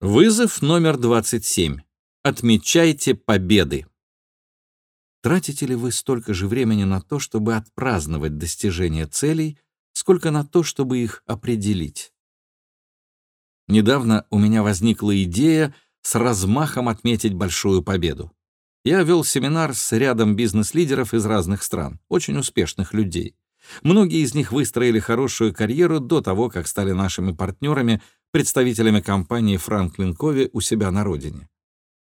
Вызов номер 27. Отмечайте победы. Тратите ли вы столько же времени на то, чтобы отпраздновать достижение целей, сколько на то, чтобы их определить? Недавно у меня возникла идея с размахом отметить большую победу. Я вел семинар с рядом бизнес-лидеров из разных стран, очень успешных людей. Многие из них выстроили хорошую карьеру до того, как стали нашими партнерами представителями компании Franklin Covey у себя на родине.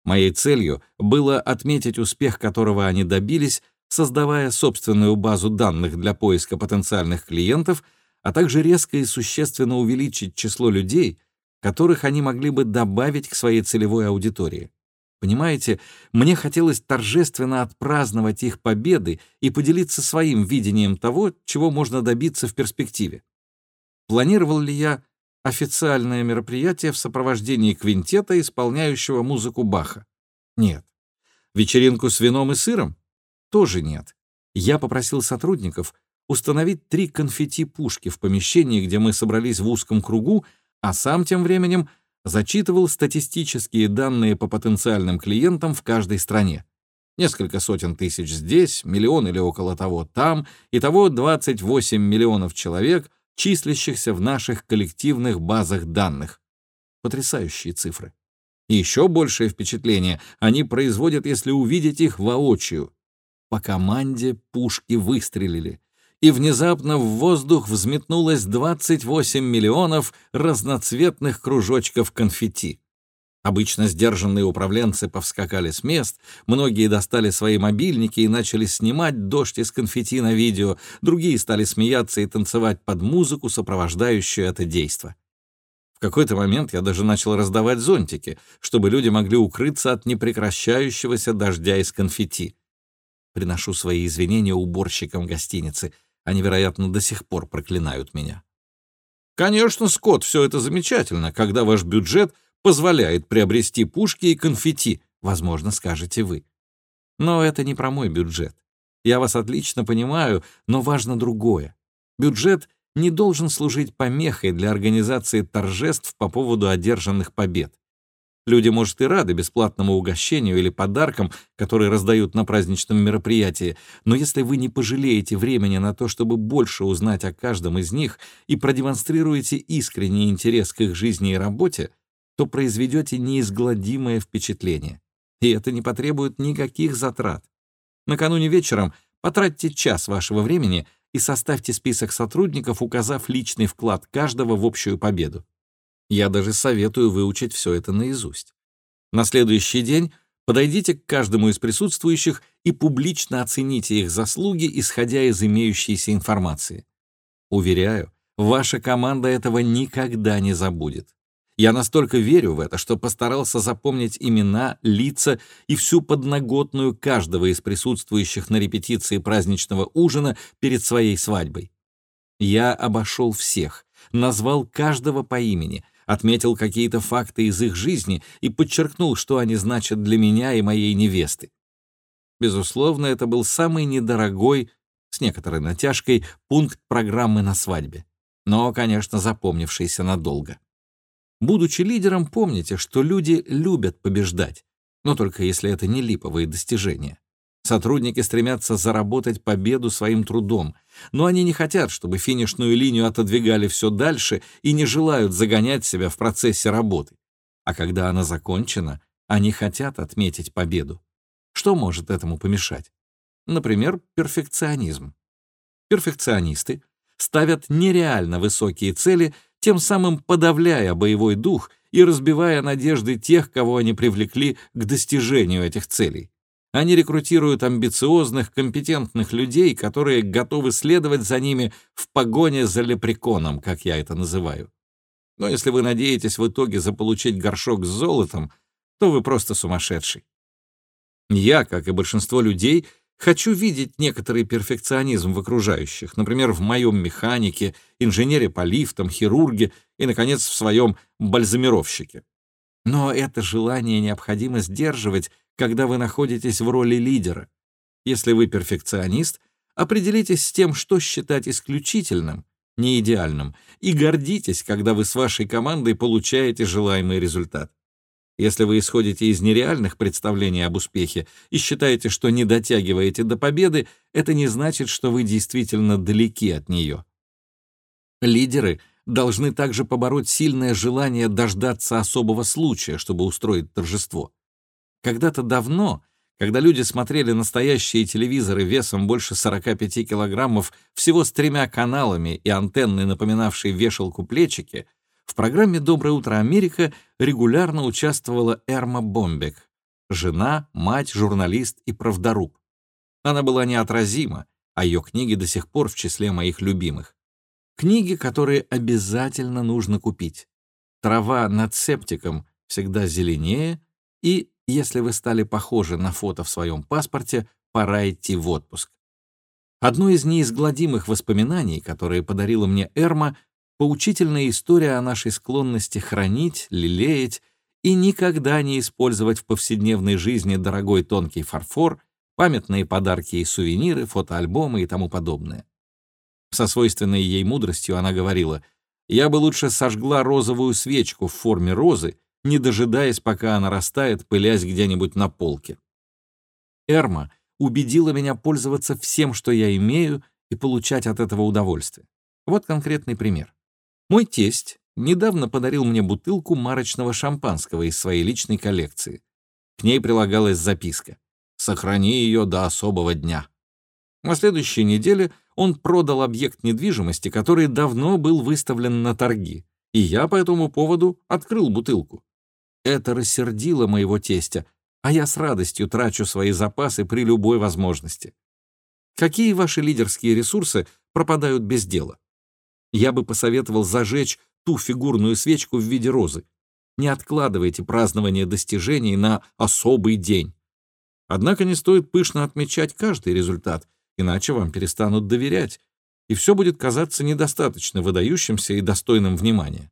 Моей целью было отметить успех, которого они добились, создавая собственную базу данных для поиска потенциальных клиентов, а также резко и существенно увеличить число людей, которых они могли бы добавить к своей целевой аудитории. Понимаете, мне хотелось торжественно отпраздновать их победы и поделиться своим видением того, чего можно добиться в перспективе. Планировал ли я официальное мероприятие в сопровождении квинтета, исполняющего музыку Баха? Нет. Вечеринку с вином и сыром? Тоже нет. Я попросил сотрудников установить три конфетти-пушки в помещении, где мы собрались в узком кругу, а сам тем временем зачитывал статистические данные по потенциальным клиентам в каждой стране. Несколько сотен тысяч здесь, миллион или около того там, и того 28 миллионов человек — числящихся в наших коллективных базах данных. Потрясающие цифры. И еще большее впечатление они производят, если увидеть их воочию. По команде пушки выстрелили, и внезапно в воздух взметнулось 28 миллионов разноцветных кружочков конфетти. Обычно сдержанные управленцы повскакали с мест, многие достали свои мобильники и начали снимать дождь из конфетти на видео, другие стали смеяться и танцевать под музыку, сопровождающую это действо. В какой-то момент я даже начал раздавать зонтики, чтобы люди могли укрыться от непрекращающегося дождя из конфетти. Приношу свои извинения уборщикам гостиницы. Они, вероятно, до сих пор проклинают меня. Конечно, Скотт, все это замечательно, когда ваш бюджет — позволяет приобрести пушки и конфетти, возможно, скажете вы. Но это не про мой бюджет. Я вас отлично понимаю, но важно другое. Бюджет не должен служить помехой для организации торжеств по поводу одержанных побед. Люди, может, и рады бесплатному угощению или подаркам, которые раздают на праздничном мероприятии, но если вы не пожалеете времени на то, чтобы больше узнать о каждом из них и продемонстрируете искренний интерес к их жизни и работе, то произведете неизгладимое впечатление. И это не потребует никаких затрат. Накануне вечером потратьте час вашего времени и составьте список сотрудников, указав личный вклад каждого в общую победу. Я даже советую выучить все это наизусть. На следующий день подойдите к каждому из присутствующих и публично оцените их заслуги, исходя из имеющейся информации. Уверяю, ваша команда этого никогда не забудет. Я настолько верю в это, что постарался запомнить имена, лица и всю подноготную каждого из присутствующих на репетиции праздничного ужина перед своей свадьбой. Я обошел всех, назвал каждого по имени, отметил какие-то факты из их жизни и подчеркнул, что они значат для меня и моей невесты. Безусловно, это был самый недорогой, с некоторой натяжкой, пункт программы на свадьбе, но, конечно, запомнившийся надолго. Будучи лидером, помните, что люди любят побеждать, но только если это не липовые достижения. Сотрудники стремятся заработать победу своим трудом, но они не хотят, чтобы финишную линию отодвигали все дальше и не желают загонять себя в процессе работы. А когда она закончена, они хотят отметить победу. Что может этому помешать? Например, перфекционизм. Перфекционисты ставят нереально высокие цели — тем самым подавляя боевой дух и разбивая надежды тех, кого они привлекли к достижению этих целей. Они рекрутируют амбициозных, компетентных людей, которые готовы следовать за ними в погоне за лепреконом, как я это называю. Но если вы надеетесь в итоге заполучить горшок с золотом, то вы просто сумасшедший. Я, как и большинство людей, Хочу видеть некоторый перфекционизм в окружающих, например, в моем механике, инженере по лифтам, хирурге и, наконец, в своем бальзамировщике. Но это желание необходимо сдерживать, когда вы находитесь в роли лидера. Если вы перфекционист, определитесь с тем, что считать исключительным, не идеальным, и гордитесь, когда вы с вашей командой получаете желаемый результат. Если вы исходите из нереальных представлений об успехе и считаете, что не дотягиваете до победы, это не значит, что вы действительно далеки от нее. Лидеры должны также побороть сильное желание дождаться особого случая, чтобы устроить торжество. Когда-то давно, когда люди смотрели настоящие телевизоры весом больше 45 килограммов, всего с тремя каналами и антенной, напоминавшей вешалку плечики, в программе «Доброе утро, Америка» регулярно участвовала Эрма Бомбек, жена, мать, журналист и правдоруб. Она была неотразима, а ее книги до сих пор в числе моих любимых. Книги, которые обязательно нужно купить. Трава над септиком всегда зеленее, и, если вы стали похожи на фото в своем паспорте, пора идти в отпуск. Одно из неизгладимых воспоминаний, которые подарила мне Эрма, поучительная история о нашей склонности хранить, лелеять и никогда не использовать в повседневной жизни дорогой тонкий фарфор, памятные подарки и сувениры, фотоальбомы и тому подобное. Со свойственной ей мудростью она говорила, «Я бы лучше сожгла розовую свечку в форме розы, не дожидаясь, пока она растает, пылясь где-нибудь на полке». Эрма убедила меня пользоваться всем, что я имею, и получать от этого удовольствие. Вот конкретный пример. Мой тесть недавно подарил мне бутылку марочного шампанского из своей личной коллекции. К ней прилагалась записка «Сохрани ее до особого дня». На следующей неделе он продал объект недвижимости, который давно был выставлен на торги, и я по этому поводу открыл бутылку. Это рассердило моего тестя, а я с радостью трачу свои запасы при любой возможности. Какие ваши лидерские ресурсы пропадают без дела? Я бы посоветовал зажечь ту фигурную свечку в виде розы. Не откладывайте празднование достижений на особый день. Однако не стоит пышно отмечать каждый результат, иначе вам перестанут доверять, и все будет казаться недостаточно выдающимся и достойным внимания.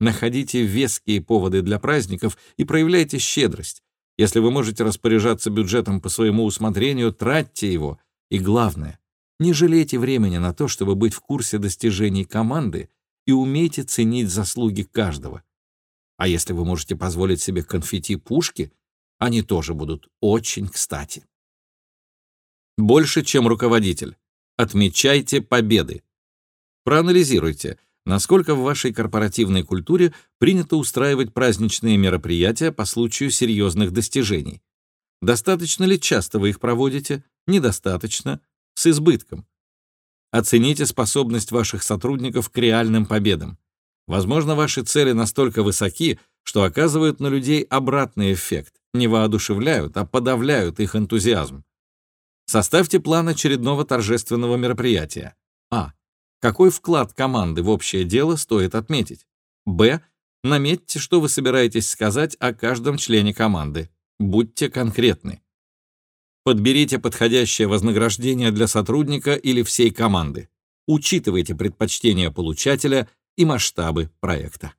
Находите веские поводы для праздников и проявляйте щедрость. Если вы можете распоряжаться бюджетом по своему усмотрению, тратьте его. И главное, не жалейте времени на то, чтобы быть в курсе достижений команды и умейте ценить заслуги каждого. А если вы можете позволить себе конфетти-пушки, они тоже будут очень кстати. Больше, чем руководитель. Отмечайте победы. Проанализируйте, насколько в вашей корпоративной культуре принято устраивать праздничные мероприятия по случаю серьезных достижений. Достаточно ли часто вы их проводите? Недостаточно с избытком. Оцените способность ваших сотрудников к реальным победам. Возможно, ваши цели настолько высоки, что оказывают на людей обратный эффект, не воодушевляют, а подавляют их энтузиазм. Составьте план очередного торжественного мероприятия. А. Какой вклад команды в общее дело стоит отметить? Б. Наметьте, что вы собираетесь сказать о каждом члене команды. Будьте конкретны. Подберите подходящее вознаграждение для сотрудника или всей команды. Учитывайте предпочтения получателя и масштабы проекта.